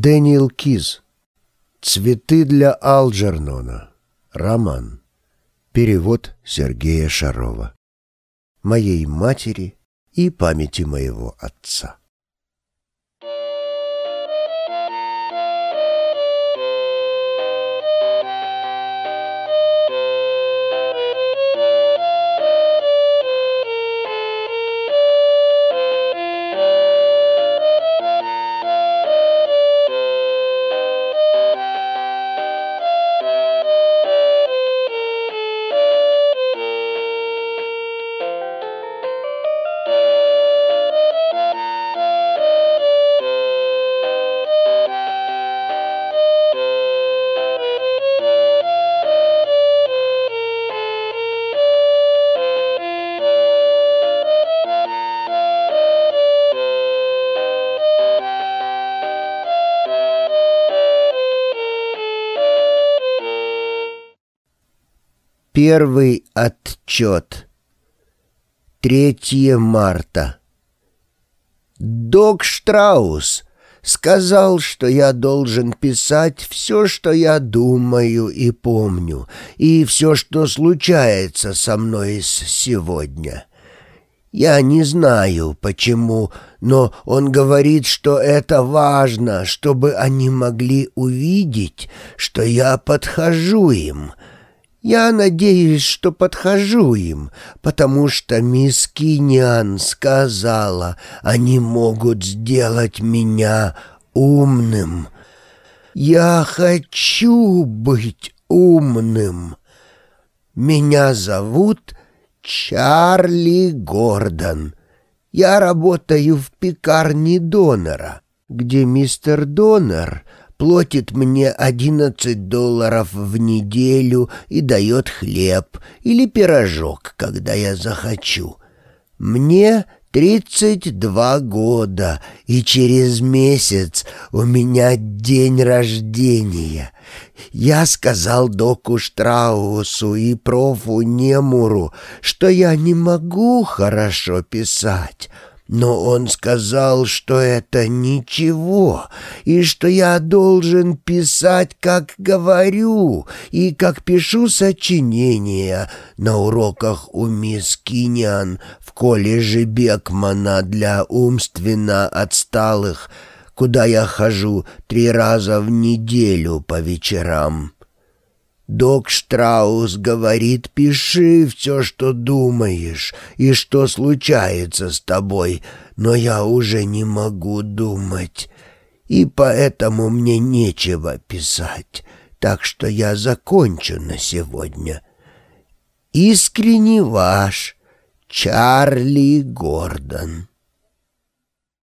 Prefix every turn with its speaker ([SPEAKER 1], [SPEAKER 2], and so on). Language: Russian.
[SPEAKER 1] Дэниел Киз. «Цветы для Алджернона». Роман. Перевод Сергея Шарова. Моей матери и памяти моего отца. Первый отчет. 3 марта. Док Штраус сказал, что я должен писать все, что я думаю и помню, и все, что случается со мной сегодня. Я не знаю, почему, но он говорит, что это важно, чтобы они могли увидеть, что я подхожу им — я надеюсь, что подхожу им, потому что мисс Киньян сказала, они могут сделать меня умным. Я хочу быть умным. Меня зовут Чарли Гордон. Я работаю в пекарне донора, где мистер Донор — платит мне одиннадцать долларов в неделю и дает хлеб или пирожок, когда я захочу. Мне тридцать два года, и через месяц у меня день рождения. Я сказал доку Штраусу и профу Немуру, что я не могу хорошо писать, но он сказал, что это ничего, и что я должен писать, как говорю, и как пишу сочинения на уроках у мисс Кинян в колледже Бекмана для умственно отсталых, куда я хожу три раза в неделю по вечерам. Док Штраус говорит, пиши все, что думаешь и что случается с тобой, но я уже не могу думать, и поэтому мне нечего писать, так что я закончу на сегодня. Искренне ваш Чарли Гордон